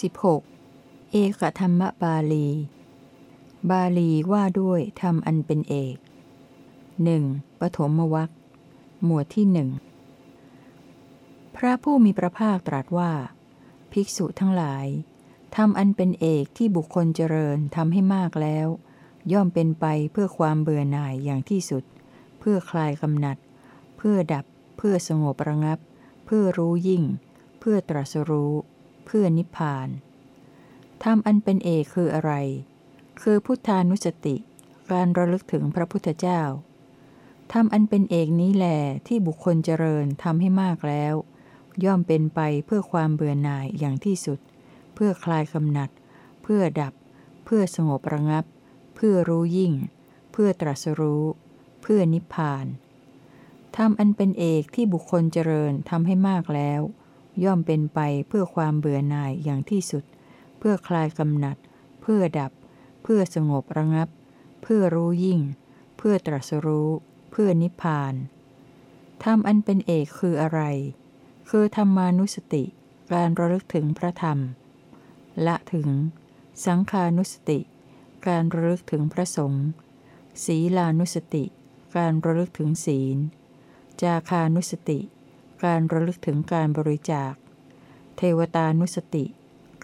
16. เอกธรรมบาลี บาลีว่าด้วยธรรมอันเป็นเอก 1. ปฐมวัคหมวดที่หนึ่งพระผู้มีพระภาคตรัสว่า ภิกษุทั้งหลายทำอันเป็นเอกที่บุคคลเจริญทำให้มากแล้ว ย่อมเป็นไปเพื่อความเบื่อหน่ายอย่างที่สุด เพื่อคลายกำหนัด เพื่อดับ เพื่อสงบระงับ เพื่อรู้ยิ่ง เพื่อตรัสรู้ เพื่อนิพพานทำอันเป็นเอกคืออะไร คือพุทธานุสติ การระลึกถึงพระพุทธเจ้าทำอันเป็นเอกนี้แหลที่บุคคลเจริญทำให้มากแล้ว ย่อมเป็นไปเพื่อความเบื่อหน่ายอย่างที่สุด เพื่อคลายกำหนัด เพื่อดับ เพื่อสงบระงับ เพื่อรู้ยิ่ง เพื่อตรัสรู้ เพื่อนิพพานทำอันเป็นเอกที่บุคคลเจริญทำให้มากแล้ว ย่อมเป็นไปเพื่อความเบื่อหน่ายอย่างที่สุด เพื่อคลายกำหนัด เพื่อดับ เพื่อสงบระงับ เพื่อรู้ยิ่ง เพื่อตรัสรู้ เพื่อนิพพานธรรมอันเป็นเอกคืออะไร คือธรรมานุสติ การระลึกถึงพระธรรม ละถึง สังขานุสติ การระลึกถึงพระสงฆ์ศีลานุสติ การระลึกถึงศีล จาคานุสติ การระลึกถึงการบริจาค เทวตานุสติ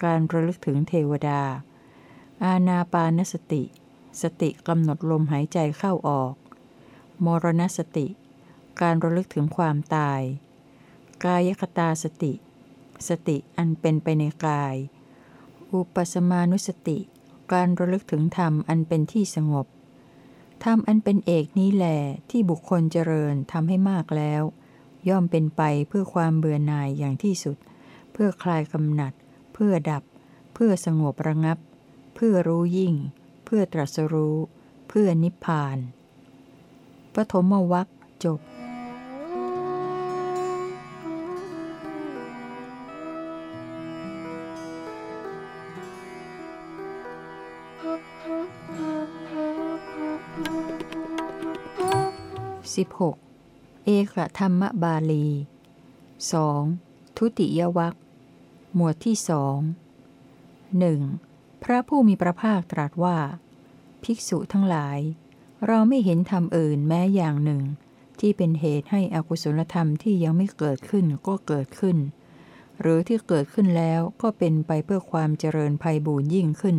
การระลึกถึงเทวดา อาณาปานสติ สติกำหนดลมหายใจเข้าออก มรณสติ การระลึกถึงความตาย กายคตาสติ สติอันเป็นไปในกาย อุปสมานุสติ การระลึกถึงธรรมอันเป็นที่สงบธรรมอันเป็นเอกนี้แหลที่บุคคลเจริญทำให้มากแล้ว ย่อมเป็นไปเพื่อความเบื่อหน่ายอย่างที่สุด เพื่อคลายกำหนัด เพื่อดับ เพื่อสงบระงับ เพื่อรู้ยิ่ง เพื่อตรัสรู้ เพื่อนิพพาน ปฐมวัคจบ 16. เอกธรรมบาลี 2. ทุติยวัคหมวดที่สองหนึ่งพระผู้มีพระภาคตรัสว่า ภิกษุทั้งหลาย เราไม่เห็นธรรมอื่นแม้อย่างหนึ่ง ที่เป็นเหตุให้อกุศลธรรมที่ยังไม่เกิดขึ้นก็เกิดขึ้น หรือที่เกิดขึ้นแล้วก็เป็นไปเพื่อความเจริญภัยบูญยิ่งขึ้น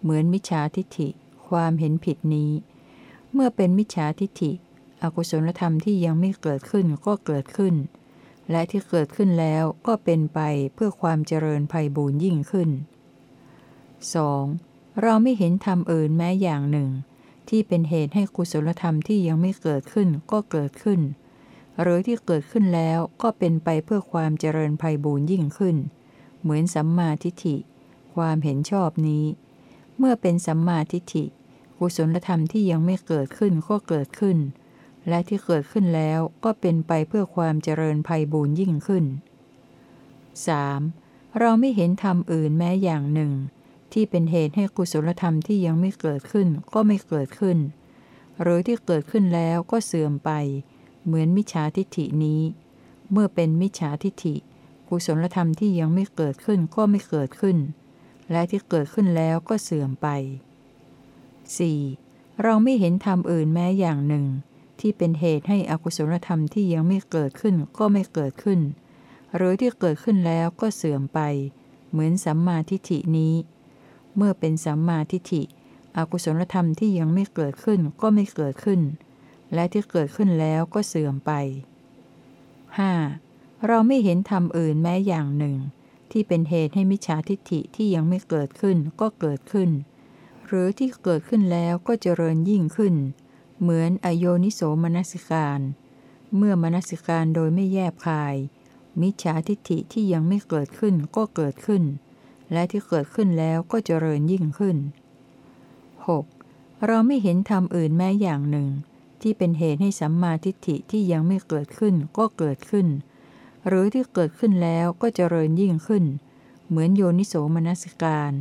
เหมือนมิจฉาทิฏฐิ ความเห็นผิดนี้ เมื่อเป็นมิจฉาทิฏฐิ อกุศลธรรมที่ยังไม่เกิดขึ้นก็เกิดขึ้น และที่เกิดขึ้นแล้วก็เป็นไปเพื่อความเจริญภัยบูญยิ่งขึ้น 2. เราไม่เห็นธรรมอื่นแม้อย่างหนึ่ง ที่เป็นเหตุให้กุศลธรรมที่ยังไม่เกิดขึ้นก็เกิดขึ้น หรือที่เกิดขึ้นแล้วก็เป็นไปเพื่อความเจริญภัยบูญยิ่งขึ้น เหมือนสัมมาทิฏฐิ ความเห็นชอบนี้ เมื่อเป็นสัมมาทิฏฐิกุศลธรรมที่ยังไม่เกิดขึ้นก็เกิดขึ้น และที่เกิดขึ้นแล้วก็เป็นไปเพื่อความเจริญภัยบูญยิ่งขึ้น 3. เราไม่เห็นธรรมอื่นแม้อย่างหนึ่ง ที่เป็นเหตุให้กุศลธรรมที่ยังไม่เกิดขึ้นก็ไม่เกิดขึ้น หรือที่เกิดขึ้นแล้วก็เสื่อมไป เหมือนมิจฉาทิฏฐินี้ เมื่อเป็นมิจฉาทิฏฐิ กุศลธรรมที่ยังไม่เกิดขึ้นก็ไม่เกิดขึ้น และที่เกิดขึ้นแล้วก็เสื่อมไป 4. เราไม่เห็นธรรมอื่นแม้อย่างหนึ่ง ที่เป็นเหตุให้อกุศลธรรมที่ยังไม่เกิดขึ้นก็ไม่เกิดขึ้น หรือที่เกิดขึ้นแล้วก็เสื่อมไป เหมือนสัมมาทิฏฐินี้ เมื่อเป็นสัมมาทิฏฐิ อกุศลธรรมที่ยังไม่เกิดขึ้นก็ไม่เกิดขึ้น และที่เกิดขึ้นแล้วก็เสื่อมไป 5. เราไม่เห็นธรรมอื่นแม้อย่างหนึ่ง ที่เป็นเหตุให้มิจฉาทิฏฐิที่ยังไม่เกิดขึ้นก็เกิดขึ้น หรือที่เกิดขึ้นแล้วก็เจริญยิ่งขึ้น เหมือนอโยนิโสมนสิการ เมื่อมนสิการโดยไม่แยบคาย มิจฉาทิฏฐิที่ยังไม่เกิดขึ้นก็เกิดขึ้น และที่เกิดขึ้นแล้วก็เจริญยิ่งขึ้น 6. เราไม่เห็นธรรมอื่นแม้อย่างหนึ่ง ที่เป็นเหตุให้สัมมาทิฏฐิที่ยังไม่เกิดขึ้นก็เกิดขึ้น หรือที่เกิดขึ้นแล้วก็เจริญยิ่งขึ้น เหมือนโยนิโสมนสิการ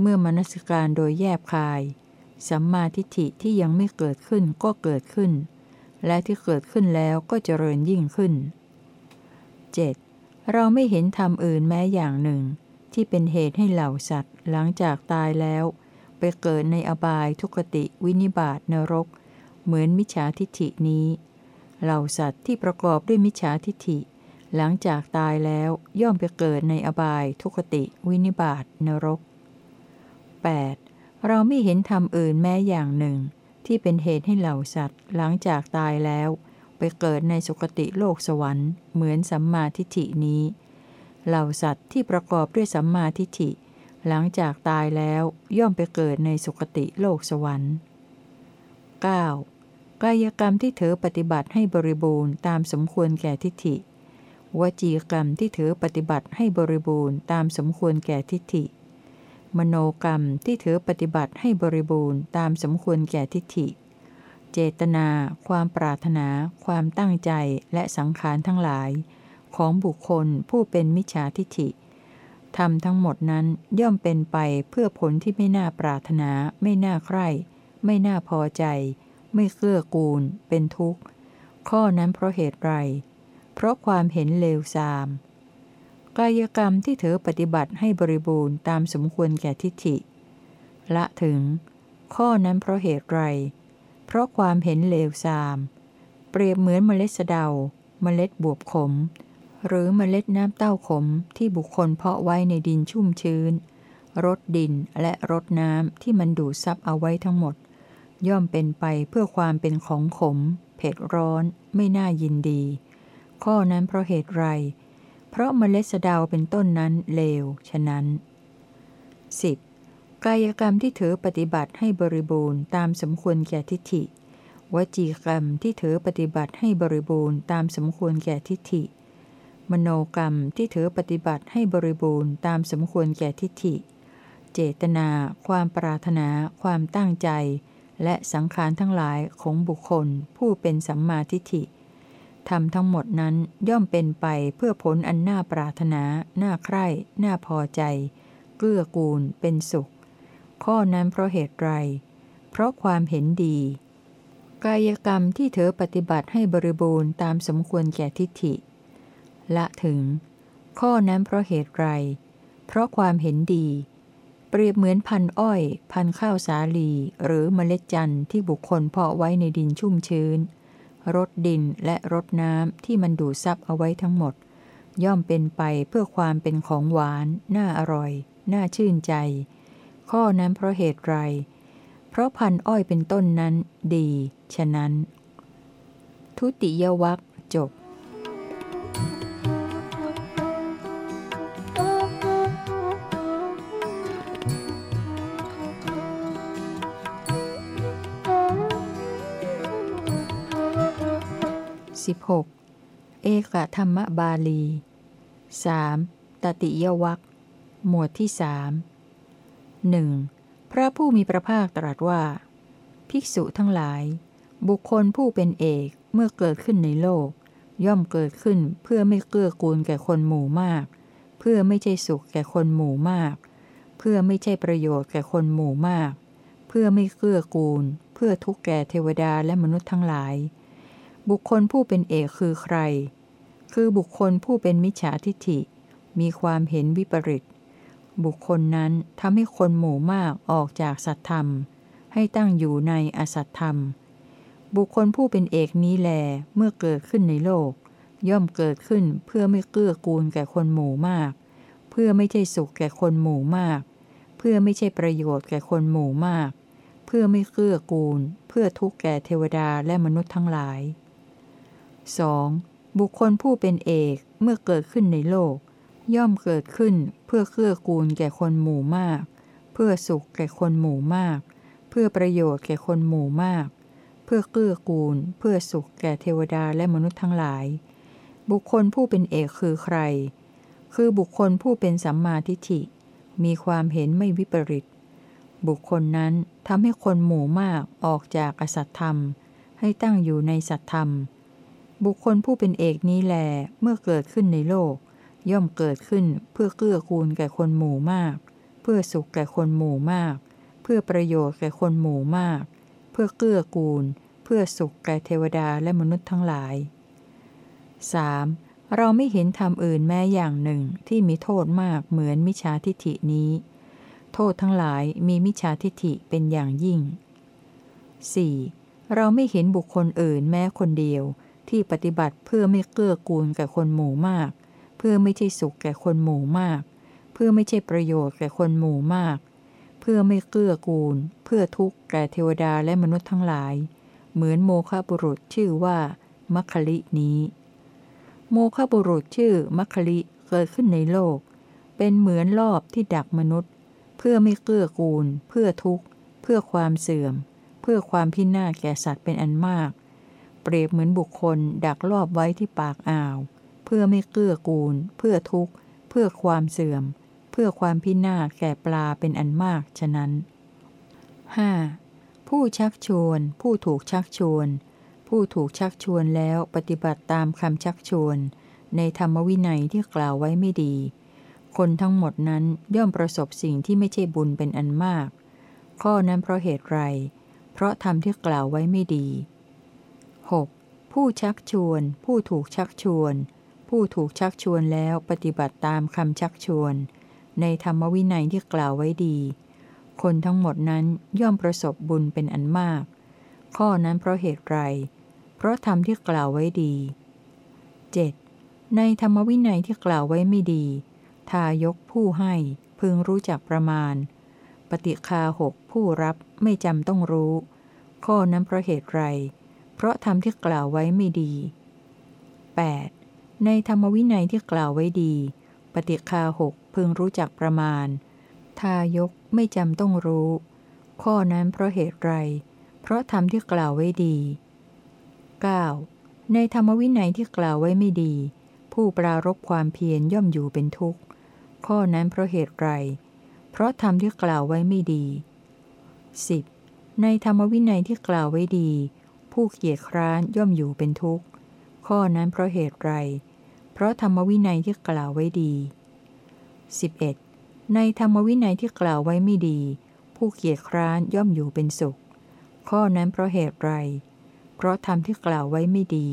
เมื่อมนสิการโดยแยบคาย สัมมาทิฏฐิที่ยังไม่เกิดขึ้นก็เกิดขึ้น และที่เกิดขึ้นแล้วก็เจริญยิ่งขึ้น 7. เราไม่เห็นธรรมอื่นแม้อย่างหนึ่ง ที่เป็นเหตุให้เหล่าสัตว์ หลังจากตายแล้ว ไปเกิดในอบายทุกติวินิบาตนรก เหมือนมิจฉาทิฏฐินี้ เหล่าสัตว์ที่ประกอบด้วยมิจฉาทิฏฐิ หลังจากตายแล้วย่อมไปเกิดในอบายทุกติวินิบาตนรก 8. เราไม่เห็นธรรมอื่นแม้อย่างหนึ่ง ที่เป็นเหตุให้เหล่าสัตว์ หลังจากตายแล้ว ไปเกิดในสุคติโลกสวรรค์ เหมือนสัมมาทิฏฐินี้ เหล่าสัตว์ที่ประกอบด้วยสัมมาทิฏฐิ หลังจากตายแล้วย่อมไปเกิดในสุคติโลกสวรรค์ 9. กายกรรมที่เธอปฏิบัติให้บริบูรณ์ตามสมควรแก่ทิฏฐิ วจีกรรมที่เธอปฏิบัติให้บริบูรณ์ตามสมควรแก่ทิฏฐิ มโนกรรมที่ถือปฏิบัติให้บริบูรณ์ตามสมควรแก่ทิฏฐิ เจตนา ความปรารถนา ความตั้งใจและสังขารทั้งหลาย ของบุคคลผู้เป็นมิจฉาทิฏฐิทำทั้งหมดนั้นย่อมเป็นไปเพื่อผลที่ไม่น่าปรารถนา ไม่น่าใคร่ ไม่น่าพอใจ ไม่เกื้อกูล เป็นทุกข์ ข้อนั้นเพราะเหตุไร เพราะความเห็นเลวทราม กายกรรมที่เธอปฏิบัติให้บริบูรณ์ตามสมควรแก่ทิฏฐิ ละถึง ข้อนั้นเพราะเหตุไร เพราะความเห็นเลวทราม เปรียบเหมือนเมล็ดสะเดา เมล็ดบวบขม หรือเมล็ดน้ำเต้าขมที่บุคคลเพาะไว้ในดินชุ่มชื้นรดดินและรดน้ำที่มันดูดซับเอาไว้ทั้งหมด ย่อมเป็นไปเพื่อความเป็นของขม เผ็ดร้อน ไม่น่ายินดี ข้อนั้นเพราะเหตุไรเพราะเมล็ดสะเดาเป็นต้นนั้นเลว ฉะนั้น 10. กายกรรมที่เธอปฏิบัติให้บริบูรณ์ตามสมควรแก่ทิฏฐิ วจีกรรมที่เธอปฏิบัติให้บริบูรณ์ตามสมควรแก่ทิฏฐิ มโนกรรมที่เธอปฏิบัติให้บริบูรณ์ตามสมควรแก่ทิฏฐิ เจตนา ความปรารถนา ความตั้งใจ และสังขารทั้งหลายของบุคคลผู้เป็นสัมมาทิฏฐิ ทำทั้งหมดนั้นย่อมเป็นไปเพื่อผลอันน่าปรารถนา น่าใคร่ น่าพอใจ เกื้อกูล เป็นสุข ข้อนั้นเพราะเหตุไร เพราะความเห็นดี กายกรรมที่เธอปฏิบัติให้บริบูรณ์ตามสมควรแก่ทิฏฐิ ละถึง ข้อนั้นเพราะเหตุไร เพราะความเห็นดี เปรียบเหมือนพันอ้อย พันข้าวสาลี หรือเมล็ดจันทร์ที่บุคคลเพาะไว้ในดินชุ่มชื้น รสดินและรสน้ำที่มันดูดซับเอาไว้ทั้งหมด ย่อมเป็นไปเพื่อความเป็นของหวาน น่าอร่อย น่าชื่นใจ ข้อนั้นเพราะเหตุไร เพราะพันอ้อยเป็นต้นนั้นดี ฉะนั้น ทุติยวัคจบ 16. เอกธรรมบาลี 3. ตติยวัคหมวดที่สามหนึ่งพระผู้มีพระภาคตรัสว่า ภิกษุทั้งหลาย บุคคลผู้เป็นเอกเมื่อเกิดขึ้นในโลก ย่อมเกิดขึ้นเพื่อไม่เกื้อกูลแก่คนหมู่มาก เพื่อไม่ใช่สุขแก่คนหมู่มาก เพื่อไม่ใช่ประโยชน์แก่คนหมู่มาก เพื่อไม่เกื้อกูล เพื่อทุกแก่เทวดาและมนุษย์ทั้งหลาย บุคคลผู้เป็นเอกคือใคร คือบุคคลผู้เป็นมิจฉาทิฐิ มีความเห็นวิปริต บุคคลนั้นทำให้คนหมู่มากออกจากสัตธรรม ให้ตั้งอยู่ในอสัตธรรม บุคคลผู้เป็นเอกนี้แล เมื่อเกิดขึ้นในโลก ย่อมเกิดขึ้นเพื่อไม่เกื้อกูลแก่คนหมู่มาก เพื่อไม่ใช่สุขแก่คนหมู่มาก เพื่อไม่ใช่ประโยชน์แก่คนหมู่มาก เพื่อไม่เกื้อกูล เพื่อทุกข์แก่เทวดาและมนุษย์ทั้งหลาย 2. บุคคลผู้เป็นเอกเมื่อเกิดขึ้นในโลก ย่อมเกิดขึ้นเพื่อเกื้อกูลแก่คนหมู่มาก เพื่อสุขแก่คนหมู่มาก เพื่อประโยชน์แก่คนหมู่มาก เพื่อเกื้อกูล เพื่อสุขแก่เทวดาและมนุษย์ทั้งหลาย บุคคลผู้เป็นเอกคือใคร คือบุคคลผู้เป็นสัมมาทิฏฐิ มีความเห็นไม่วิปริต บุคคลนั้นทำให้คนหมู่มากออกจากอสัตธรรม ให้ตั้งอยู่ในสัตธรรม บุคคลผู้เป็นเอกนี้แล เมื่อเกิดขึ้นในโลก ย่อมเกิดขึ้นเพื่อเกื้อกูลแก่คนหมู่มาก เพื่อสุขแก่คนหมู่มาก เพื่อประโยชน์แก่คนหมู่มาก เพื่อเกื้อกูล เพื่อสุขแก่เทวดาและมนุษย์ทั้งหลาย 3. เราไม่เห็นธรรมอื่นแม้อย่างหนึ่งที่มีโทษมากเหมือนมิจฉาทิฐินี้ โทษทั้งหลายมีมิจฉาทิฐิเป็นอย่างยิ่ง 4. เราไม่เห็นบุคคลอื่นแม้คนเดียว ที่ปฏิบัติเพื่อไม่เกื้อกูลแก่คนหมู่มาก เพื่อไม่ใช่สุขแก่คนหมู่มาก เพื่อไม่ใช่ประโยชน์แก่คนหมู่มาก เพื่อไม่เกื้อกูล เพื่อทุกข์แก่เทวดาและมนุษย์ทั้งหลาย เหมือนโมฆะบุรุษชื่อว่ามัคคลินี้ โมฆะบุรุษชื่อมัคคลิเกิดขึ้นในโลก เป็นเหมือนรอบที่ดักมนุษย์ เพื่อไม่เกื้อกูล เพื่อทุกข์ เพื่อความเสื่อม เพื่อความพินาศแก่สัตว์เป็นอันมาก เปรียบเหมือนบุคคลดักรอบไว้ที่ปากอ่าว เพื่อไม่เกื้อกูล เพื่อทุกข์ เพื่อความเสื่อม เพื่อความพินาศแก่ปลาเป็นอันมากฉะนั้น 5. ผู้ชักชวน ผู้ถูกชักชวน ผู้ถูกชักชวนแล้วปฏิบัติตามคำชักชวน ในธรรมวินัยที่กล่าวไว้ไม่ดี คนทั้งหมดนั้นย่อมประสบสิ่งที่ไม่ใช่บุญเป็นอันมาก ข้อนั้นเพราะเหตุไร เพราะธรรมที่กล่าวไว้ไม่ดี ผู้ชักชวน ผู้ถูกชักชวน ผู้ถูกชักชวนแล้วปฏิบัติตามคำชักชวน ในธรรมวินัยที่กล่าวไว้ดี คนทั้งหมดนั้นย่อมประสบบุญเป็นอันมาก ข้อนั้นเพราะเหตุไร เพราะธรรมที่กล่าวไว้ดี 7. ในธรรมวินัยที่กล่าวไว้ไม่ดี ทายกผู้ให้พึงรู้จักประมาณ ปฏิคาหกผู้รับไม่จำต้องรู้ ข้อนั้นเพราะเหตุไรเราะธรรมที่กล่าวไว้ไม่ดี 8. ในธรรมวินัยที่กล่าวไว้ดี ปฏิคาหกพึงรู้จักประมาณ ทายกไม่จำต้องรู้ ข้อนั้นเพราะเหตุไร เพราะธรรมที่กล่าวไว้ดี 9. ในธรรมวินัยที่กล่าวไว้ไม่ดี ผู้ปรารบความเพียรย่อมอยู่เป็นทุกข์ ข้อนั้นเพราะเหตุไร เพราะธรรมที่กล่าวไว้ไม่ดี 10. ในธรรมวินัยที่กล่าวไว้ดี ผู้เกียจคร้านย่อมอยู่เป็นทุกข์ ข้อนั้นเพราะเหตุไร เพราะธรรมวินัยที่กล่าวไว้ดี 11. ในธรรมวินัยที่กล่าวไว้ไม่ดี ผู้เกียจคร้านย่อมอยู่เป็นสุข ข้อนั้นเพราะเหตุไร เพราะธรรมที่กล่าวไว้ไม่ดี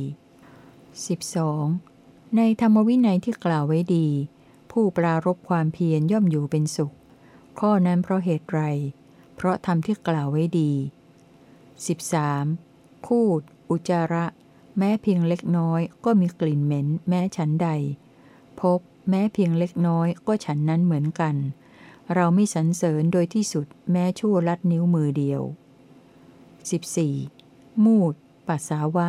12. ในธรรมวินัยที่กล่าวไว้ดี ผู้ปรารบความเพียรย่อมอยู่เป็นสุข ข้อนั้นเพราะเหตุไร เพราะธรรมที่กล่าวไว้ดี 13. คูด อุจจาระ แม้เพียงเล็กน้อยก็มีกลิ่นเหม็น แม้ฉันใด พบ แม้เพียงเล็กน้อยก็ฉันนั้นเหมือนกัน เราไม่สรรเสริญโดยที่สุด แม้ชั่วลัดนิ้วมือเดียว 14. มูด ปัสสาวะ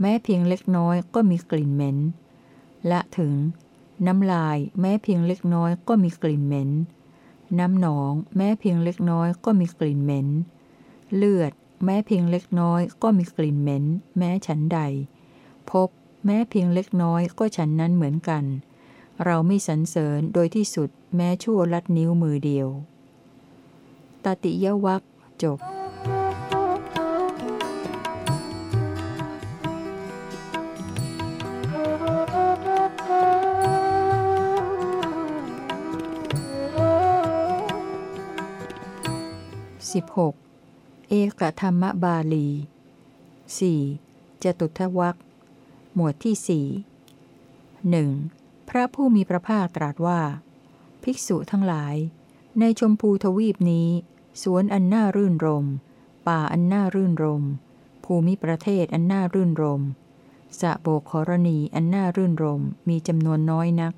แม้เพียงเล็กน้อยก็มีกลิ่นเหม็น ละถึง น้ำลาย แม้เพียงเล็กน้อยก็มีกลิ่นเหม็น น้ำหนอง แม้เพียงเล็กน้อยก็มีกลิ่นเหม็น เลือด แม้เพียงเล็กน้อยก็มีกลิ่นเหม็น แม้ฉันใด พบ แม้เพียงเล็กน้อยก็ฉันนั้นเหมือนกัน เราไม่สรรเสริญโดยที่สุดแม้ชั่วลัดนิ้วมือเดียว ตติยวัคจบ 16. เอกธรรมบาลี 4. จตุทวักหมวดที่สี่หนึ่งพระผู้มีพระภาคตรัสว่า ภิกษุทั้งหลาย ในชมพูทวีปนี้ สวนอันน่ารื่นรม ป่าอันน่ารื่นรม ภูมิประเทศอันน่ารื่นรมสะโบกขรณีอันน่ารื่นรมมีจำนวนน้อยนัก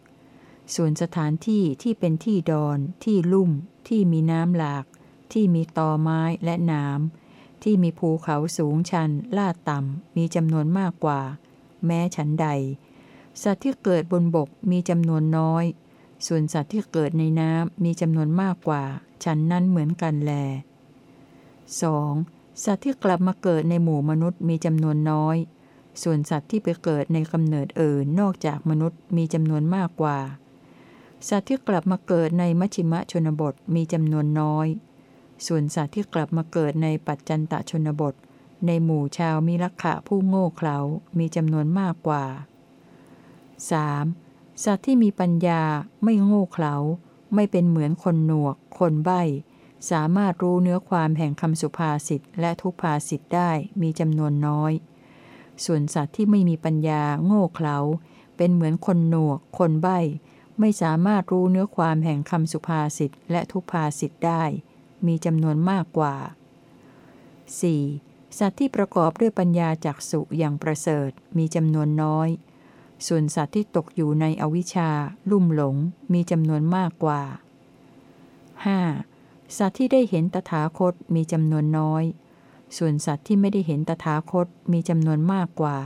ส่วนสถานที่ที่เป็นที่ดอน ที่ลุ่ม ที่มีน้ำหลาก ที่มีตอไม้และน้ำที่มีภูเขาสูงชัน ลาดต่ำ มีจำนวนมากกว่า แม้ฉันใด สัตว์ที่เกิดบนบกมีจำนวนน้อย ส่วนสัตว์ที่เกิดในน้ำมีจำนวนมากกว่า ฉันนั้นเหมือนกันแล 2. สัตว์ที่กลับมาเกิดในหมู่มนุษย์มีจำนวนน้อย ส่วนสัตว์ที่ไปเกิดในกำเนิดอื่นนอกจากมนุษย์มีจำนวนมากกว่า สัตว์ที่กลับมาเกิดในมัชิมะชนบทมีจำนวนน้อย ส่วนสัตว์ที่กลับมาเกิดในปัจจันตชนบท ในหมู่ชาวมิลักขะผู้โง่เขลา มีจำนวนมากกว่า 3. สัตว์ที่มีปัญญาไม่โง่เขลา ไม่เป็นเหมือนคนหนวก คนใบ้ สามารถรู้เนื้อความแห่งคำสุภาษิตและทุพภาษิตได้มีจำนวนน้อย ส่วนสัตว์ที่ไม่มีปัญญาโง่เขลา เป็นเหมือนคนหนวก คนใบ้ ไม่สามารถรู้เนื้อความแห่งคำสุภาษิตและทุพภาษิตได้ มีจำนวนมากกว่า 4. สัตว์ที่ประกอบด้วยปัญญาจักสุอย่างประเสริฐมีจำนวนน้อย ส่วนสัตว์ที่ตกอยู่ในอวิชชา ลุ่มหลง มีจำนวนมากกว่า 5. สัตว์ที่ได้เห็นตถาคตมีจำนวนน้อย ส่วนสัตว์ที่ไม่ได้เห็นตถาคตมีจำนวนมากกว่า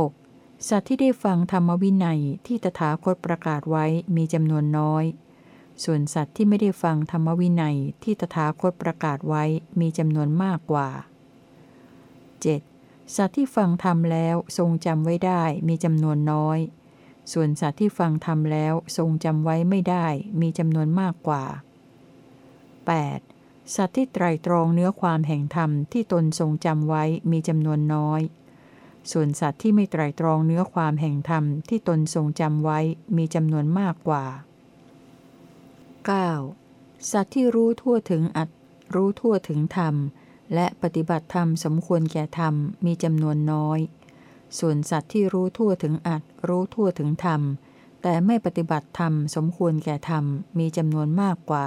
6. สัตว์ที่ได้ฟังธรรมวินัยที่ตถาคตประกาศไว้มีจำนวนน้อย ส่วนสัตว์ที่ไม่ได้ฟังธรรมวินัยที่ตถาคตประกาศไว้มีจำนวนมากกว่า 7. สัตว์ที่ฟังธรรมแล้วทรงจำไว้ได้มีจำนวนน้อย ส่วนสัตว์ที่ฟังธรรมแล้วทรงจำไว้ไม่ได้มีจำนวนมากกว่า 8. สัตว์ที่ไตรตรองเนื้อความแห่งธรรมที่ตนทรงจำไว้มีจำนวนน้อย ส่วนสัตว์ที่ไม่ไตรตรองเนื้อความแห่งธรรมที่ตนทรงจำไว้มีจำนวนมากกว่า 9. สัตว์ที่รู้ทั่วถึงอัตรู้ทั่วถึงธรรม และปฏิบัติธรรมสมควรแก่ธรรมมีจำนวนน้อย ส่วนสัตว์ที่รู้ทั่วถึงอัตรู้ทั่วถึงธรรม แต่ไม่ปฏิบัติธรรมสมควรแก่ธรรมมีจำนวนมากกว่า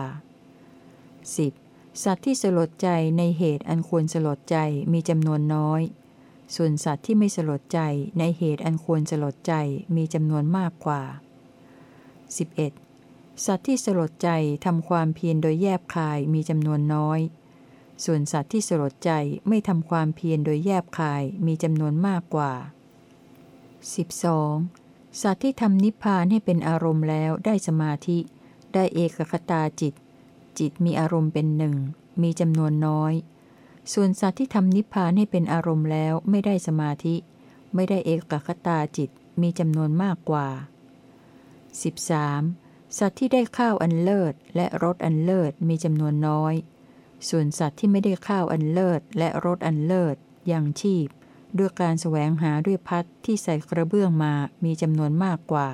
10. สัตว์ที่สลดใจในเหตุอันควรสลดใจมีจำนวนน้อย ส่วนสัตว์ที่ไม่สลดใจในเหตุอันควรสลดใจมีจำนวนมากกว่า 11. สัตว์ที่สลดใจทำความเพียรโดยแยบคายมีจำนวนน้อย ส่วนสัตว์ที่สลดใจไม่ทำความเพียรโดยแยบคายมีจำนวนมากกว่า 12. สัตว์ที่ทำนิพพานให้เป็นอารมณ์แล้วได้สมาธิ ได้เอกคตาจิต จิตมีอารมณ์เป็นหนึ่ง มีจำนวนน้อย ส่วนสัตว์ที่ทำนิพพานให้เป็นอารมณ์แล้วไม่ได้สมาธิ ไม่ได้เอกคตาจิต มีจำนวนมากกว่า 13. สัตว์ที่ได้ข้าวอันเลิศและรสอันเลิศมีจำนวนน้อย ส่วนสัตว์ที่ไม่ได้ข้าวอันเลิศและรสอันเลิศยังชีพ ด้วยการแสวงหาด้วยพัดที่ใส่กระเบื้องมามีจำนวนมากกว่า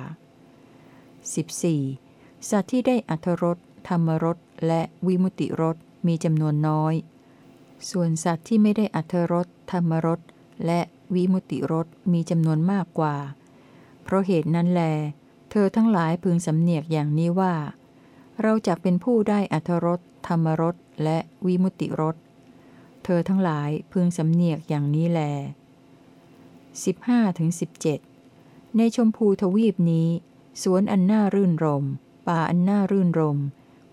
14. สัตว์ที่ได้อัทรสธรรมรสและวิมุติรสมีจำนวนน้อย ส่วนสัตว์ที่ไม่ได้อัทรสธรรมรสและวิมุติรสมีจำนวนมากกว่า เพราะเหตุนั้นแล เธอทั้งหลายพึงสำเนียกอย่างนี้ว่า เราจะเป็นผู้ได้อัทรสธรรมรสและวิมุติรสเธอทั้งหลายพึงสำเนียกอย่างนี้แล 15-17ในชมพูทวีปนี้ สวนอันน่ารื่นรม ป่าอันน่ารื่นรม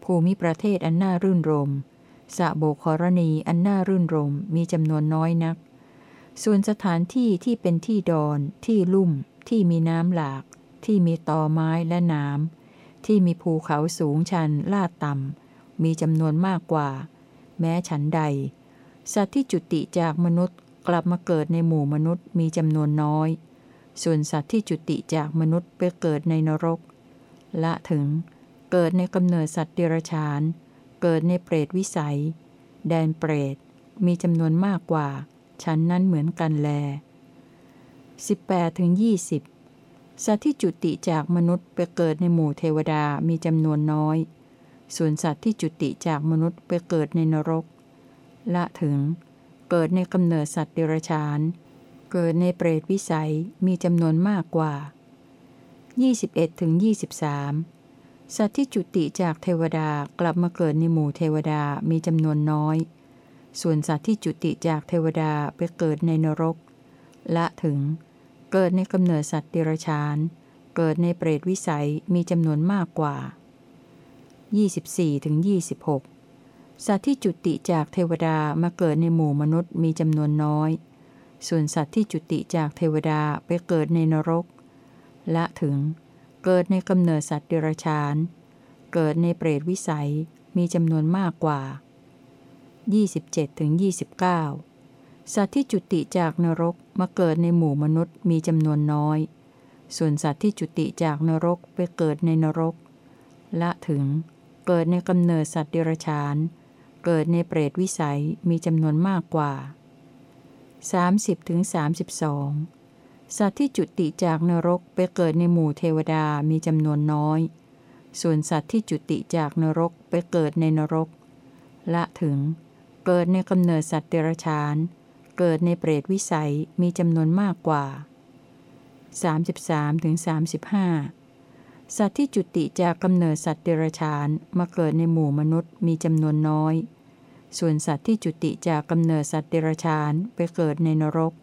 ภูมิประเทศอันน่ารื่นรมสะโบกรณีอันน่ารื่นรมมีจำนวนน้อยนัก ส่วนสถานที่ที่เป็นที่ดอน ที่ลุ่ม ที่มีน้ำหลาก ที่มีตอไม้และน้ำที่มีภูเขาสูงชันลาดต่ำมีจำนวนมากกว่า แม้ฉันใด สัตว์ที่จุติจากมนุษย์กลับมาเกิดในหมู่มนุษย์มีจำนวนน้อย ส่วนสัตว์ที่จุติจากมนุษย์ไปเกิดในนรก ละถึง เกิดในกำเนิดสัตว์เดรัจฉาน เกิดในเปรตวิสัย แดนเปรต มีจำนวนมากกว่าฉันนั้นเหมือนกันแล 18ถึง20 สัตว์ที่จุติจากมนุษย์ไปเกิดในหมู่เทวดามีจำนวนน้อย ส่วนสัตว์ที่จุติจากมนุษย์ไปเกิดในนรก ละถึง เกิดในกำเนิดสัตว์เดรัจฉาน เกิดในเปรตวิสัยมีจำนวนมากกว่า 21ถึงสัตว์ที่จุติจากเทวดากลับมาเกิดในหมู่เทวดามีจำนวนน้อย ส่วนสัตว์ที่จุติจากเทวดาไปเกิดในนรก ละถึง เกิดในกำเนิดสัตว์เดรัจฉาน เกิดในเปรตวิสัยมีจำนวนมากกว่า 24ถึง26 สัตว์ที่จุติจากเทวดามาเกิดในหมู่มนุษย์มีจำนวนน้อย ส่วนสัตว์ที่จุติจากเทวดาไปเกิดในนรก และถึง เกิดในกำเนิดสัตว์เดรัจฉาน เกิดในเปรตวิสัยมีจำนวนมากกว่า 27ถึง29 สัตว์ที่จุติจากนรกมาเกิดในหมู่มนุษย์มีจำนวนน้อย ส่วนสัตว์ที่จุติจากนรกไปเกิดในนรก ละถึง เกิดในกำเนิดสัตว์เดรัจฉาน เกิดในเปรตวิสัยมีจำนวนมากกว่า 30ถึง32 สัตว์ที่จุติจากนรกไปเกิดในหมู่เทวดามีจำนวนน้อย ส่วนสัตว์ที่จุติจากนรกไปเกิดในนรก ละถึง เกิดในกำเนิดสัตว์เดรัจฉาน เกิดในเปรตวิสัยมีจำนวนมากกว่า 33ถึง35 สัตว์ที่จุติจากกำเนิดสัตว์เดรัจฉานมาเกิดในหมู่มนุษย์มีจำนวนน้อย ส่วนสัตว์ที่จุติจากกำเนิดสัตว์เดรัจฉานไปเกิดในนรก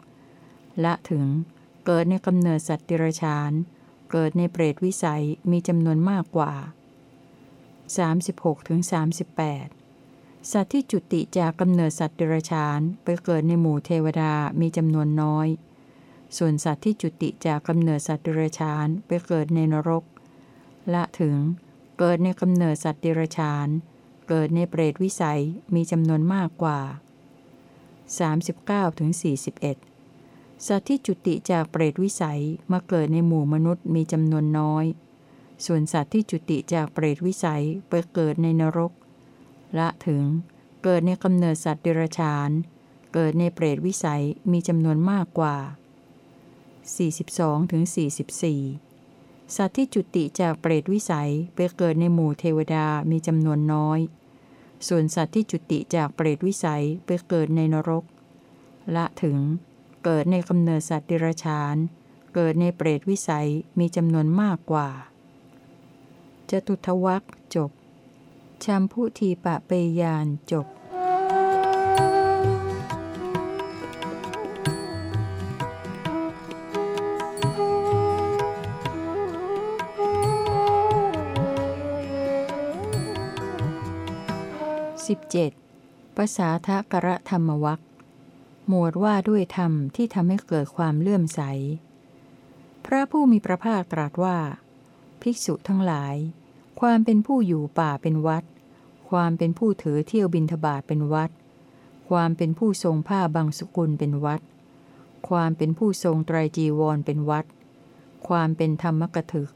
ละถึง เกิดในกำเนิดสัตว์เดรัจฉาน เกิดในเปรตวิสัยมีจำนวนมากกว่า 36ถึง38 สัตว์ที่จุติจากกำเนิดสัตว์เดรัจฉานไปเกิดในหมู่เทวดามีจำนวนน้อย ส่วนสัตว์ที่จุติจากกำเนิดสัตว์เดรัจฉานไปเกิดในนรก ละถึง เกิดในกำเนิดสัตว์เดรัจฉาน เกิดในเปรตวิสัยมีจำนวนมากกว่า 39-41ถึงสัตว์ที่จุติจากเปรตวิสัยมาเกิดในหมู่มนุษย์มีจำนวนน้อย ส่วนสัตว์ที่จุติจากเปรตวิสัยไปเกิดในนรก ละถึง เกิดในกำเนิดสัตว์เดรัจฉาน เกิดในเปรตวิสัยมีจำนวนมากกว่า 42ถึง44สัตว์ที่จุติจากเปรตวิสัยไปเกิดในหมู่เทวดามีจำนวนน้อย ส่วนสัตว์ที่จุติจากเปรตวิสัยไปเกิดในนรก ละถึง เกิดในกำเนิดสัตว์เดิรชาน เกิดในเปรตวิสัยมีจำนวนมากกว่าจตุทวักจบ ชัมพุทีปะเปยานจบ 17. ภาษาทะกระธรรมวักหมวดว่าด้วยธรรมที่ทำให้เกิดความเลื่อมใส พระผู้มีพระภาคตรัสว่า ภิกษุทั้งหลาย ความเป็นผู้อยู่ป่าเป็นวัด ความเป็นผู้ถือเที่ยวบินทบาทเป็นวัด ความเป็นผู้ทรงผ้าบางสกุลเป็นวัด ความเป็นผู้ทรงไตรจีวรเป็นวัด ความเป็นธรรมกถึก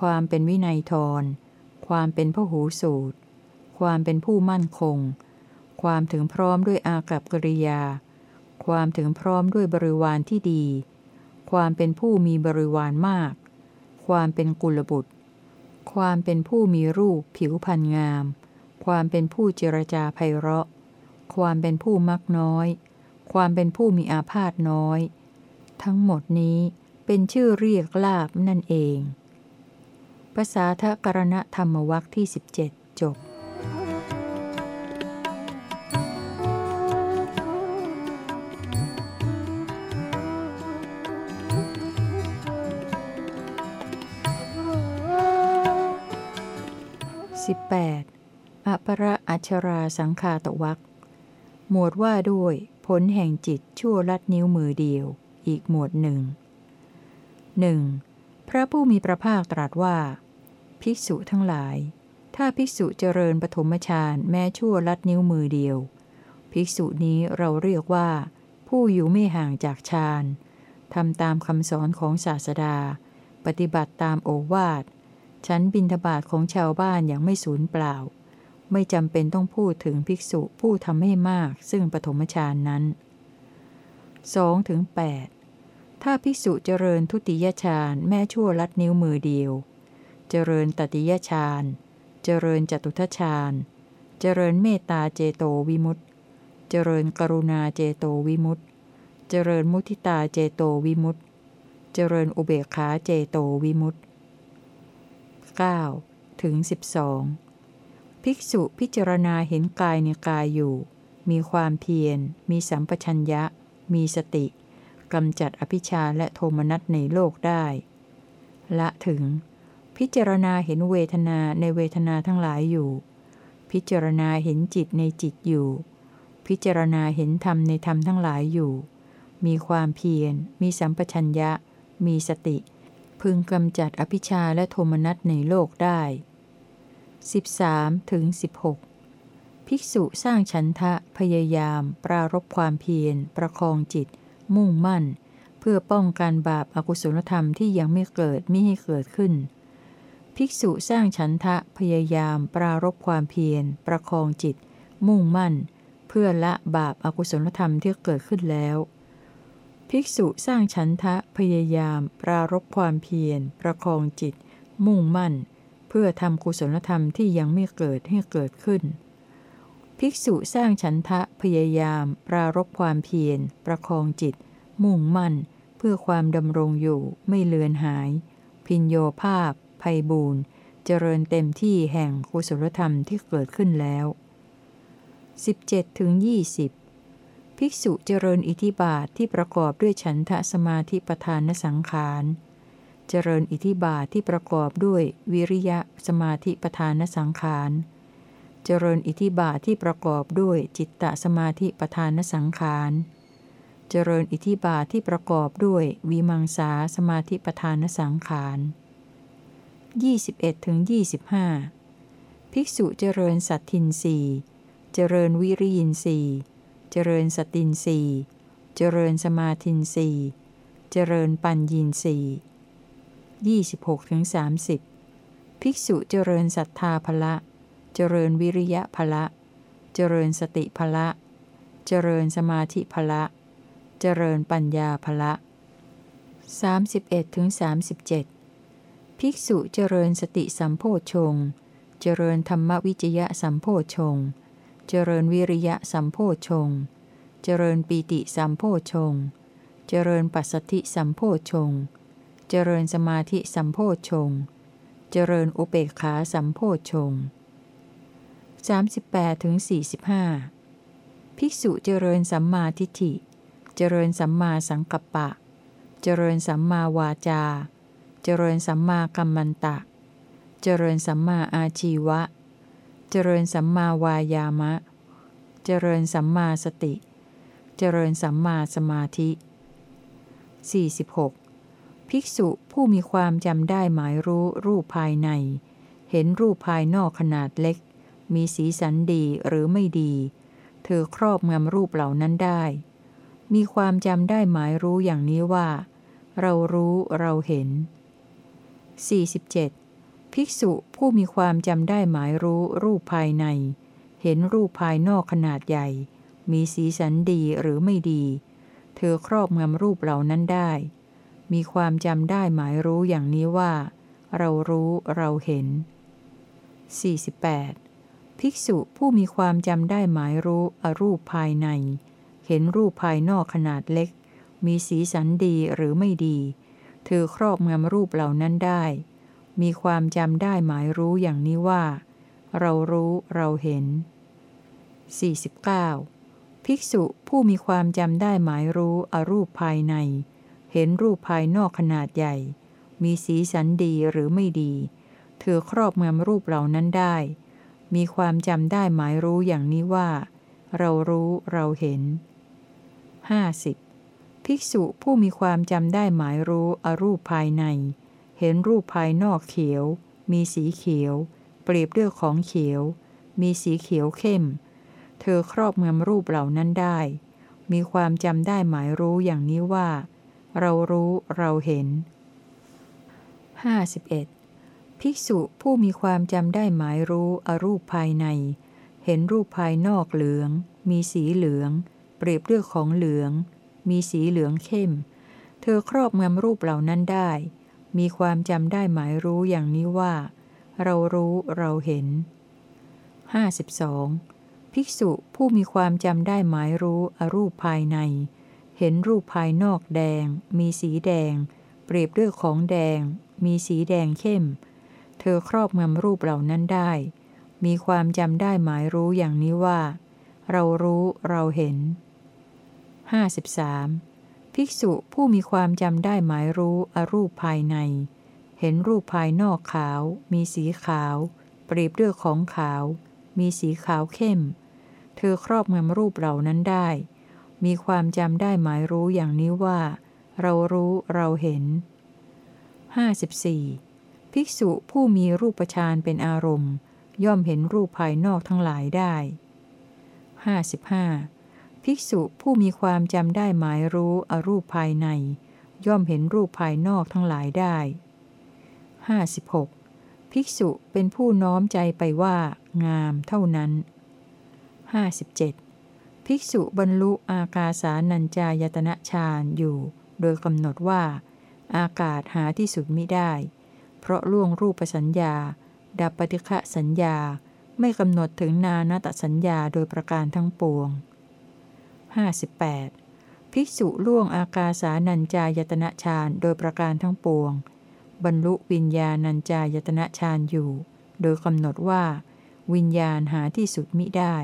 ความเป็นวินัยทร ความเป็นพหูสูตร ความเป็นผู้มั่นคง ความถึงพร้อมด้วยอากับกริยา ความถึงพร้อมด้วยบริวารที่ดี ความเป็นผู้มีบริวารมาก ความเป็นกุลบุตร ความเป็นผู้มีรูปผิวพรรณงาม ความเป็นผู้เจรจาไพเราะ ความเป็นผู้มักน้อย ความเป็นผู้มีอาพาธน้อย ทั้งหมดนี้เป็นชื่อเรียกลาบนั่นเองภาษาทะกรณธรรมวัคที่ 17 จบ ประอัชราสังคาตวักหมวดว่าด้วยผลแห่งจิตชั่วลัดนิ้วมือเดียว อีกหมวดหนึ่งหนึ่งพระผู้มีพระภาคตรัสว่า ภิกษุทั้งหลาย ถ้าภิกษุเจริญปฐมฌานแม้ชั่วลัดนิ้วมือเดียว ภิกษุนี้เราเรียกว่า ผู้อยู่ไม่ห่างจากฌานทำตามคำสอนของศาสดา ปฏิบัติตามโอวาท ฉันบินทบาทของชาวบ้านอย่างไม่สูญเปล่า ไม่จำเป็นต้องพูดถึงภิกษุผู้ทำให้มาก ซึ่งปฐมฌานนั้น2-8ถึงถ้าภิกษุเจริญทุติยฌานแม้ชั่วลัดนิ้วมือเดียว เจริญตติยฌานเจริญจตุทฌานเจริญเมตตาเจโตวิมุตติเจริญกรุณาเจโตวิมุตติเจริญมุทิตาเจโตวิมุตติเจริญอุเบกขาเจโตวิมุตติ9ถึง 12 ภิกษุพิจารณาเห็นกายในกายอยู่ มีความเพียร มีสัมปชัญญะ มีสติกำจัดอภิชาและโทมนัสในโลกได้ ละถึง พิจารณาเห็นเวทนาในเวทนาทั้งหลายอยู่ พิจารณาเห็นจิตในจิตอยู่ พิจารณาเห็นธรรมในธรรมทั้งหลายอยู่ มีความเพียร มีสัมปชัญญะ มีสติ พึงกำจัดอภิชาและโทมนัสในโลกได้ 13ถึง16 ภิกษุสร้างฉันทะพยายาม ปรารบความเพียร ประคองจิต มุ่งมั่น เพื่อป้องกันบาปอากุศลธรรมที่ยังไม่เกิดไม่ให้เกิดขึ้น ภิกษุสร้างฉันทะพยายาม ปรารบความเพียร ประคองจิต มุ่งมั่น เพื่อละบาปอากุศลธรรมที่เกิดขึ้นแล้ว ภิกษุสร้างฉันทะพยายาม ปรารบความเพียร ประคองจิต มุ่งมั่น พื่อทำกุศลธรรมที่ยังไม่เกิดให้เกิดขึ้น ภิกษุสร้างฉันทะพยายาม ปรารบความเพียร ประคองจิต มุ่งมั่น เพื่อความดำรงอยู่ไม่เลือนหาย พินโยภาพ ภัยบูรณ์เจริญเต็มที่แห่งกุศลธรรมที่เกิดขึ้นแล้ว 17ถึง20ภิกษุเจริญอิทิบาทที่ประกอบด้วยฉันทะสมาธิปทานสังขาร เจริญอิทิบาทที่ประกอบด้วยวิริยะสมาธิปทานสังขาร เจริญอิทิบาทที่ประกอบด้วยจิตตสมาธิปทานสังขาร เจริญอิทิบาทที่ประกอบด้วยวิมังสาสมาธิปทานสังขาร21ถึง25 ภิกษุเจริญสัตทินรีเจริญวิริยินรีเจริญสตินรีเจริญสมาธินรีเจริญปัญญีนรี 26ถึง30 ภิกษุเจริญศรัทธาภละ เจริญวิริยะภละ เจริญสติภละ เจริญสมาธิภละ เจริญปัญญาภละ 31ถึง37 ภิกษุเจริญสติสัมโพชง เจริญธรรมวิจยะสัมโพชง เจริญวิริยะสัมโพชง เจริญปีติสัมโพชง เจริญปัสสติสัมโพชงเจริญสมาธิสัมโพชง เจริญอุเบกขาสัมโพชง38ถึง45 ภิกษุเจริญสัมมาทิฏฐิ เจริญสัมมาสังกัปปะ เจริญสัมมาวาจา เจริญสัมมากัมมันตะ เจริญสัมมาอาชีวะ เจริญสัมมาวายามะ เจริญสัมมาสติ เจริญสัมมาสมาธิ 46. ภิกษุผู้มีความจำได้หมายรู้รูปภายใน เห็นรูปภายนอกขนาดเล็ก มีสีสันดีหรือไม่ดี เธอครอบงำรูปเหล่านั้นได้ มีความจำได้หมายรู้อย่างนี้ว่า เรารู้เราเห็น 47. ภิกษุผู้มีความจำได้หมายรู้รูปภายใน เห็นรูปภายนอกขนาดใหญ่ มีสีสันดีหรือไม่ดี เธอครอบงำรูปเหล่านั้นได้ มีความจำได้หมายรู้อย่างนี้ว่า เรารู้เราเห็น 48. ภิกษุผู้มีความจำได้หมายรู้อรูปภายใน เห็นรูปภายนอกขนาดเล็ก มีสีสันดีหรือไม่ดี เธอครอบงำรูปเหล่านั้นได้ มีความจำได้หมายรู้อย่างนี้ว่า เรารู้เราเห็น 49. ภิกษุผู้มีความจำได้หมายรู้อรูปภายใน เห็นรูปภายนอกขนาดใหญ่ มีสีสันดีหรือไม่ดี เธอครอบงำรูปเหล่านั้นได้ มีความจำได้หมายรู้อย่างนี้ว่า เรารู้เราเห็น 50. ภิกษุผู้มีความจำได้หมายรู้อรูปภายใน เห็นรูปภายนอกเขียว มีสีเขียว เปรียบด้วยของเขียว มีสีเขียวเข้ม เธอครอบงำรูปเหล่านั้นได้ มีความจำได้หมายรู้อย่างนี้ว่า เรารู้เราเห็น 51. ภิกษุผู้มีความจำได้หมายรู้อรูปภายใน เห็นรูปภายนอกเหลือง มีสีเหลือง เปรียบด้วยของเหลือง มีสีเหลืองเข้ม เธอครอบงำรูปเหล่านั้นได้ มีความจำได้หมายรู้อย่างนี้ว่า เรารู้เราเห็น 52. ภิกษุผู้มีความจำได้หมายรู้อรูปภายใน เห็นรูปภายนอกแดง มีสีแดง เปรียบด้วยของแดง มีสีแดงเข้ม เธอครอบงำรูปเหล่านั้นได้ มีความจำได้หมายรู้อย่างนี้ว่า เรารู้เราเห็น 53. ภิกษุผู้มีความจำได้หมายรู้อรูปภายใน เห็นรูปภายนอกขาว มีสีขาว เปรียบด้วยของขาว มีสีขาวเข้ม เธอครอบงำรูปเหล่านั้นได้ มีความจำได้หมายรู้อย่างนี้ว่า เรารู้เราเห็น 54. ภิกษุผู้มีรูปฌานเป็นอารมณ์ ย่อมเห็นรูปภายนอกทั้งหลายได้ 55. ภิกษุผู้มีความจำได้หมายรู้อรูปภายใน ย่อมเห็นรูปภายนอกทั้งหลายได้ 56. ภิกษุเป็นผู้น้อมใจไปว่า งามเท่านั้น 57. ภิกษุบรรลุอากาสานัญจายตนะฌานอยู่ โดยกำหนดว่า อากาศหาที่สุดมิได้ เพราะล่วงรูปสัญญา ดับปฏิฆะสัญญา ไม่กำหนดถึงนานาตสัญญาโดยประการทั้งปวง 58. ภิกษุล่วงอากาสานัญจายตนะฌานโดยประการทั้งปวง บรรลุวิญญาณัญจายตนะฌานอยู่ โดยกำหนดว่า วิญญาณหาที่สุดมิได้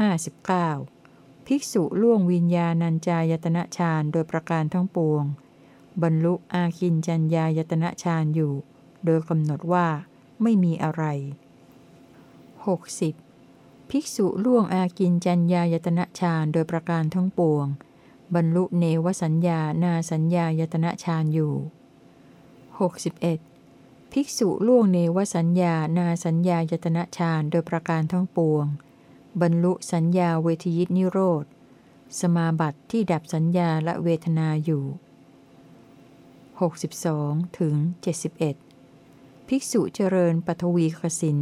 59. ภิกษุล่วงวิญญาณัญจายตนะฌานโดยประการทั้งปวง บรรลุอาคินจัญญายตนะฌานอยู่ โดยกำหนดว่าไม่มีอะไร 60. ภิกษุล่วงอากินจัญญายตนะฌานโดยประการทั้งปวง บรรลุเนวสัญญานาสัญญายตนะฌานอยู่ 61. ภิกษุล่วงเนวสัญญานาสัญญายตนะฌานโดยประการทั้งปวง บรรลุสัญญาเวทยิตนิโรธ สมาบัติที่ดับสัญญาและเวทนาอยู่ 62ถึง71 ภิกษุเจริญปัทวีกสิน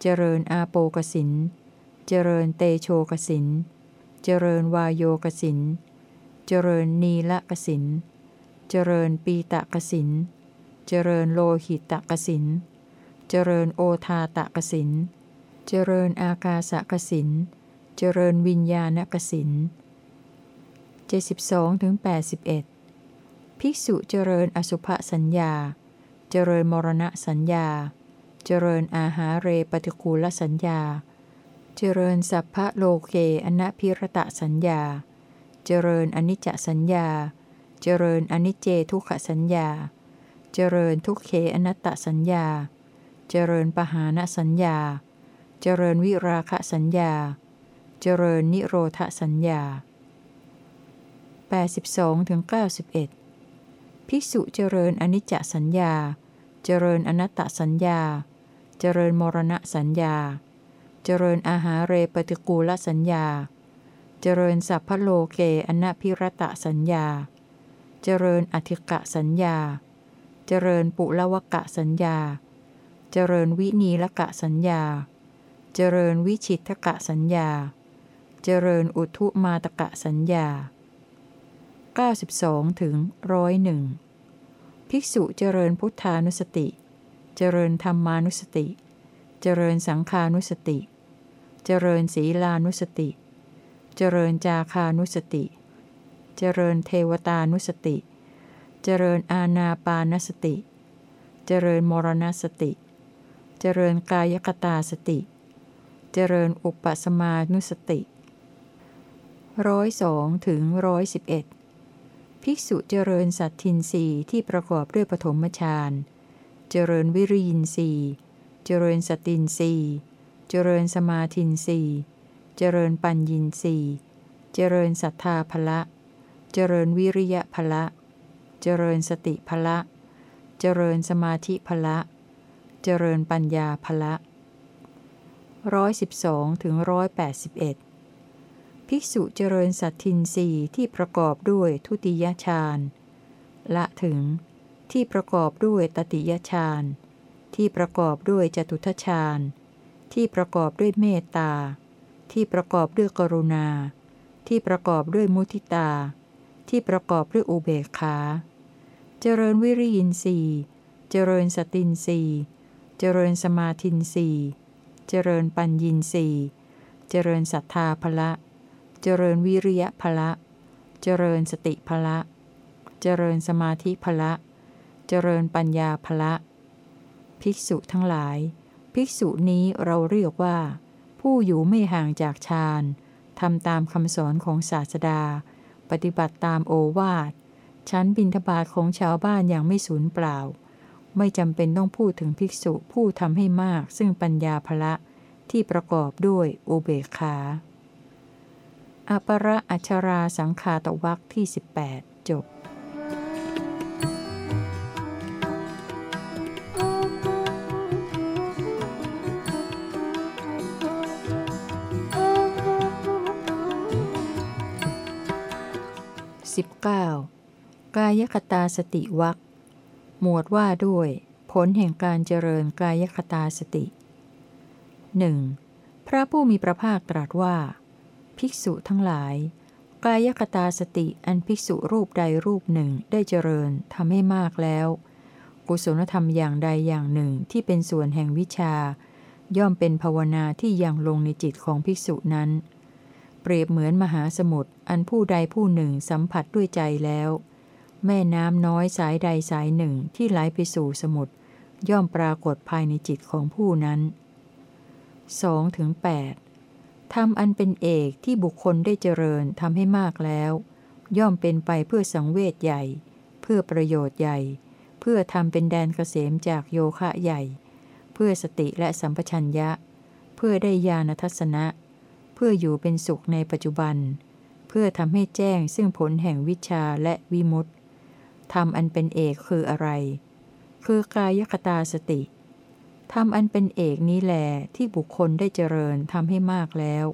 เจริญอาโปกสิน เจริญเตโชกสิน เจริญวายโยกสิน เจริญนีละกสิน เจริญปีตะกสิน เจริญโลหิตะกสิน เจริญโอทาตะกสินเจริญอากาสะกสิน เจริญวิญญาณกสิน72ถึง81ภิกษุเจริญอสุภสัญญา เจริญมรณะสัญญา เจริญอาหาเรปฏิคูลสัญญา เจริญสัพพะโลเกอนะพิรตะสัญญา เจริญอนิจจสัญญา เจริญอนิจเจทุกขสัญญา เจริญทุกเขอนัตตสัญญา เจริญปหานสัญญา เจริญวิราคะสัญญา เจริญนิโรธสัญญา 82-91ถึงภิกษุเจริญอนิจจสัญญา เจริญอนัตตสัญญา เจริญมรณะสัญญา เจริญอาหาเรปฏิกูลสัญญา เจริญสัพพโลเกอนะพิรตะสัญญา เจริญอธิกะสัญญา เจริญปุลวกะสัญญา เจริญวินีละกะสัญญา เจริญวิชิตกะสัญญา เจริญอุทุมาตกะสัญญา 92ถึงร้อยหนึ่งภิกษุเจริญพุทธานุสติ เจริญธรรมานุสติ เจริญสังขานุสติ เจริญศีลานุสติ เจริญจาคานุสติ เจริญเทวตานุสติ เจริญอาณาปานสติ เจริญมรณสติ เจริญกายคตาสติเจริญอุปสมานุสติร้อยสองถึงร้อยสิบเอ็ดภิกษุเจริญสัตทินรีที่ประกอบด้วยปฐมฌานเจริญวิริยินสีเจริญสตินสีเจริญสมาธินสีเจริญปัญญินสีเจริญศรัทธาภละ เจริญวิริยะภละ เจริญสติภละ เจริญสมาธิภละ เจริญปัญญาภละ ร้อยสิบสองถึงร้อยแปดสิบเอ็ดภิกษุเจริญสัตทินสีที่ประกอบด้วยทุติยฌานละถึงที่ประกอบด้วยตติยฌานที่ประกอบด้วยจตุทฌานที่ประกอบด้วยเมตตา ที่ประกอบด้วยกรุณา ที่ประกอบด้วยมุทิตา ที่ประกอบด้วยอุเบกขา เจริญวิริยินสีเจริญสตินสีเจริญสมาธินสี เจริญปัญญินสีเจริญศรัทธาภละ เจริญวิริยะภละ เจริญสติภละ เจริญสมาธิภละ เจริญปัญญาภละ ภิกษุทั้งหลาย ภิกษุนี้เราเรียกว่า ผู้อยู่ไม่ห่างจากฌานทำตามคำสอนของศาสดา ปฏิบัติตามโอวาทชั้นบินทบาทของชาวบ้านอย่างไม่สูญเปล่า ไม่จำเป็นต้องพูดถึงภิกษุผู้ทำให้มาก ซึ่งปัญญาภละ ที่ประกอบด้วยอุเบกขาอประอัชราสังคาตวักที่ 18 จบ 19. กายคตาสติวัก หมวดว่าด้วย ผลแห่งการเจริญกายคตาสติหนึ่งพระผู้มีพระภาคตรัสว่า ภิกษุทั้งหลาย กายคตาสติอันภิกษุรูปใดรูปหนึ่งได้เจริญทำให้มากแล้ว กุศลธรรมอย่างใดอย่างหนึ่งที่เป็นส่วนแห่งวิชา ย่อมเป็นภาวนาที่ยังลงในจิตของภิกษุนั้น เปรียบเหมือนมหาสมุทรอันผู้ใดผู้หนึ่งสัมผัสด้วยใจแล้ว แม่น้ำน้อยสายใดสายหนึ่งที่ไหลไปสู่สมุทรย่อมปรากฏภายในจิตของผู้นั้น 2-8ถึงทำอันเป็นเอกที่บุคคลได้เจริญทำให้มากแล้ว ย่อมเป็นไปเพื่อสังเวชใหญ่ เพื่อประโยชน์ใหญ่ เพื่อทำเป็นแดนเกษมจากโยคะใหญ่ เพื่อสติและสัมปชัญญะ เพื่อได้ญาณทัศนะ เพื่ออยู่เป็นสุขในปัจจุบัน เพื่อทำให้แจ้งซึ่งผลแห่งวิชาและวิมุตติ ทำอันเป็นเอกคืออะไร คือกายคตาสติทำอันเป็นเอกนี้แหลที่บุคคลได้เจริญทำให้มากแล้ว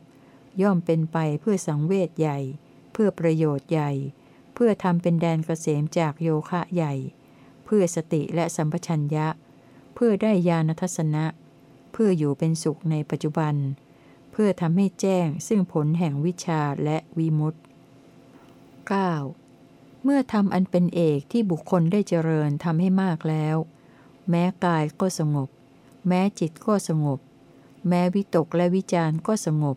ย่อมเป็นไปเพื่อสังเวชใหญ่ เพื่อประโยชน์ใหญ่ เพื่อทำเป็นแดนเกษมจากโยคะใหญ่ เพื่อสติและสัมปชัญญะ เพื่อได้ญาณทัศนะ เพื่ออยู่เป็นสุขในปัจจุบัน เพื่อทำให้แจ้งซึ่งผลแห่งวิชาและวิมุตติ 9. เมื่อทำอันเป็นเอกที่บุคคลได้เจริญทำให้มากแล้ว แม้กายก็สงบ แม้จิตก็สงบ แม้วิตกและวิจารก็สงบ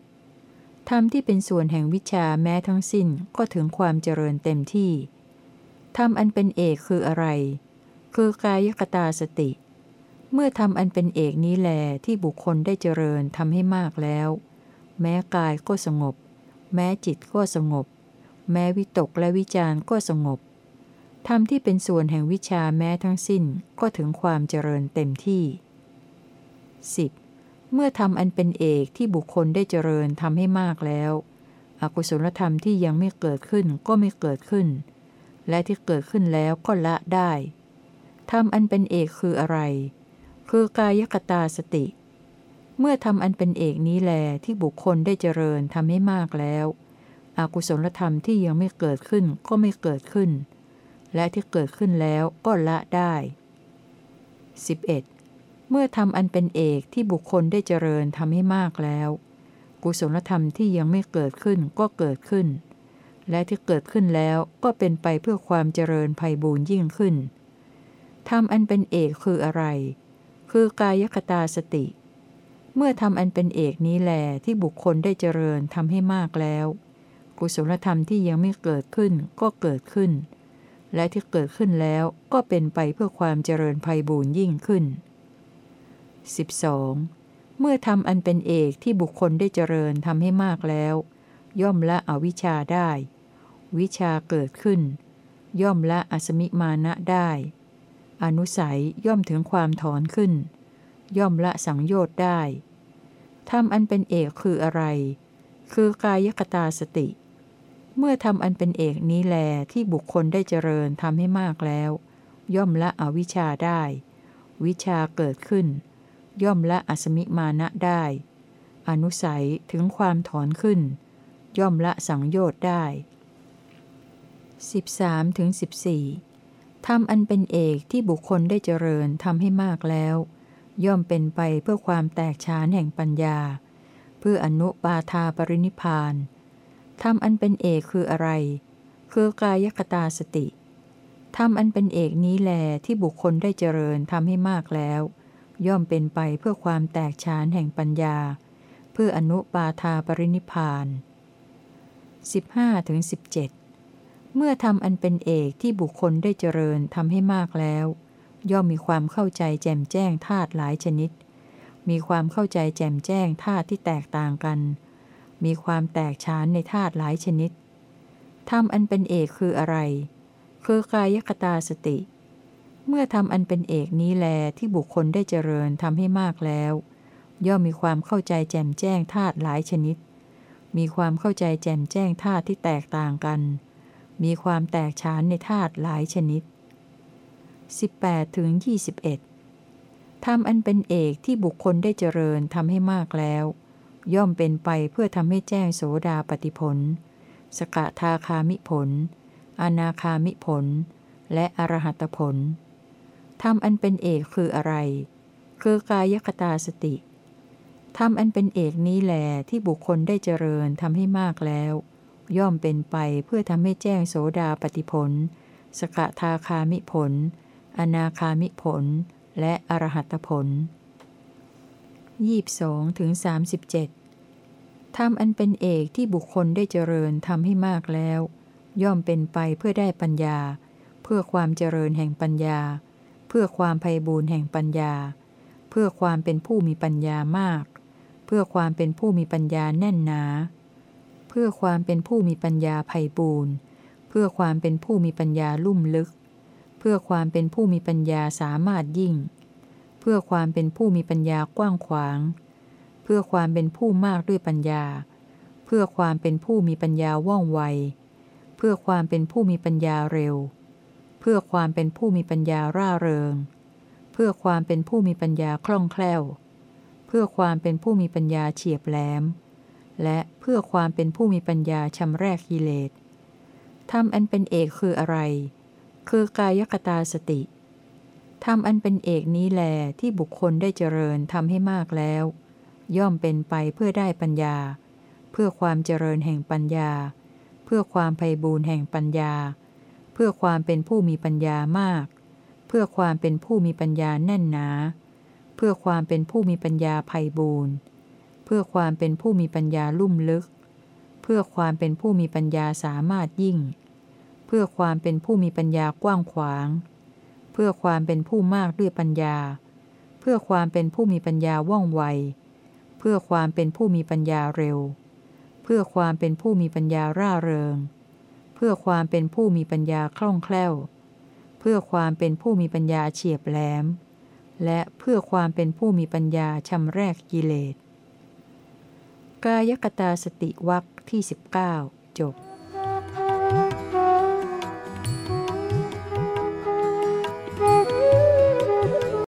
ธรรมที่เป็นส่วนแห่งวิชาแม้ทั้งสิ้นก็ถึงความเจริญเต็มที่ธรรมอันเป็นเอกคืออะไร คือกายกตาสติ เมื่อทำอันเป็นเอกนี้แลที่บุคคลได้เจริญทำให้มากแล้ว แม้กายก็สงบ แม้จิตก็สงบ แม้วิตกและวิจารก็สงบธรรมที่เป็นส่วนแห่งวิชาแม้ทั้งสิ้นก็ถึงความเจริญเต็มที่ 10. เมื่อทำอันเป็นเอกที่บุคคลได้เจริญทำให้มากแล้ว อกุศลธรรมที่ยังไม่เกิดขึ้นก็ไม่เกิดขึ้น และที่เกิดขึ้นแล้วก็ละได้ทำอันเป็นเอกคืออะไร คือกายกตาสติ เมื่อทำอันเป็นเอกนี้แลที่บุคคลได้เจริญทำให้มากแล้ว อกุศลธรรมที่ยังไม่เกิดขึ้นก็ไม่เกิดขึ้น และที่เกิดขึ้นแล้วก็ละได้ 11. เมื่อทำอันเป็นเอกที่บุคคลได้เจริญทำให้มากแล้ว กุศลธรรมที่ยังไม่เกิดขึ้นก็เกิดขึ้น และที่เกิดขึ้นแล้วก็เป็นไปเพื่อความเจริญภัยบูญยิ่งขึ้นทำอันเป็นเอกคืออะไร คือกายคตาสติ เมื่อทำอันเป็นเอกนี้แลที่บุคคลได้เจริญทำให้มากแล้ว กุศลธรรมที่ยังไม่เกิดขึ้นก็เกิดขึ้น และที่เกิดขึ้นแล้วก็เป็นไปเพื่อความเจริญภัยบูญยิ่งขึ้น 12. เมื่อทำอันเป็นเอกที่บุคคลได้เจริญทำให้มากแล้ว ย่อมละอวิชชาได้ วิชาเกิดขึ้น ย่อมละอสมิมาณะได้ อนุสัยย่อมถึงความถอนขึ้น ย่อมละสังโยชน์ได้ทำอันเป็นเอกคืออะไร คือกายกตาสติ เมื่อทำอันเป็นเอกนี้แลที่บุคคลได้เจริญทำให้มากแล้ว ย่อมละอวิชชาได้ วิชาเกิดขึ้น ย่อมละอสมิมาณะได้ อนุสัยถึงความถอนขึ้น ย่อมละสังโยชน์ได้ 13ถึง14ทำอันเป็นเอกที่บุคคลได้เจริญทำให้มากแล้ว ย่อมเป็นไปเพื่อความแตกฉานแห่งปัญญา เพื่ออนุปาทาปรินิพาน ทำอันเป็นเอกคืออะไร คือกายคตาสติทำอันเป็นเอกนี้แลที่บุคคลได้เจริญทำให้มากแล้ว ย่อมเป็นไปเพื่อความแตกฉานแห่งปัญญา เพื่ออนุปาทาปรินิพาน 15-17 เมื่อทำอันเป็นเอกที่บุคคลได้เจริญทำให้มากแล้ว ย่อมมีความเข้าใจแจ่มแจ้งธาตุหลายชนิด มีความเข้าใจแจ่มแจ้งธาตุที่แตกต่างกัน มีความแตกฉานในธาตุหลายชนิดทำอันเป็นเอกคืออะไร คือกายคตาสติ เมื่อทำอันเป็นเอกนี้แลที่บุคคลได้เจริญทำให้มากแล้ว ย่อมมีความเข้าใจแจ่มแจ้งธาตุหลายชนิด มีความเข้าใจแจ่มแจ้งธาตุที่แตกต่างกัน มีความแตกฉานในธาตุหลายชนิด 18ถึง21ทำอันเป็นเอกที่บุคคลได้เจริญทำให้มากแล้ว ย่อมเป็นไปเพื่อทำให้แจ้งโสดาปฏิผล สกทาคามิผล อนาคามิผล และอรหัตผลธรรมอันเป็นเอกคืออะไร คือกายคตาสติธรรมอันเป็นเอกนี้แหลที่บุคคลได้เจริญทำให้มากแล้ว ย่อมเป็นไปเพื่อทำให้แจ้งโสดาปฏิผล สกทาคามิผล อนาคามิผล และอรหัตผล 22ถึง37ทำอันเป็นเอกที่บุคคลได้เจริญทำให้มากแล้ว ย่อมเป็นไปเพื่อได้ปัญญา เพื่อความเจริญแห่งปัญญา เพื่อความไพ่บูรณ์แห่งปัญญา เพื่อความเป็นผู้มีปัญญามาก เพื่อความเป็นผู้มีปัญญาแน่นหนา เพื่อความเป็นผู้มีปัญญาไพ่บูรณ์เพื่อความเป็นผู้มีปัญญาลุ่มลึก เพื่อความเป็นผู้มีปัญญาสามารถยิ่ง พื่อความเป็นผู้มีปัญญากว้างขวาง เพื่อความเป็นผู้มากด้วยปัญญา เพื่อความเป็นผู้มีปัญญาว่องไว เพื่อความเป็นผู้มีปัญญาเร็ว เพื่อความเป็นผู้มีปัญญาร่าเริง เพื่อความเป็นผู้มีปัญญาคล่องแคล่ว เพื่อความเป็นผู้มีปัญญาเฉียบแหลม และเพื่อความเป็นผู้มีปัญญาชำแรกกิเลสธรรมอันเป็นเอกคืออะไร คือกายกตาสติ ธรรมอันเป็นเอกนี้แลที่บุคคลได้เจริญทำให้มากแล้ว ย่อมเป็นไปเพื่อได้ปัญญา เพื่อความเจริญแห่งปัญญา เพื่อความไพ่บูรณ์แห่งปัญญา เพื่อความเป็นผู้มีปัญญามาก เพื่อความเป็นผู้มีปัญญาแน่นหนา เพื่อความเป็นผู้มีปัญญาไพ่บูรณ์ เพื่อความเป็นผู้มีปัญญาลุ่มลึก เพื่อความเป็นผู้มีปัญญาสามารถยิ่ง เพื่อความเป็นผู้มีปัญญากว้างขวาง เพื่อความเป็นผู้มากด้วยปัญญา เพื่อความเป็นผู้มีปัญญาว่องไว เพื่อความเป็นผู้มีปัญญาเร็ว เพื่อความเป็นผู้มีปัญญาร่าเริง เพื่อความเป็นผู้มีปัญญาคล่องแคล่ว เพื่อความเป็นผู้มีปัญญาเฉียบแหลม และเพื่อความเป็นผู้มีปัญญาชำแรกกิเลส กายกตาสติวักที่ 19 จบ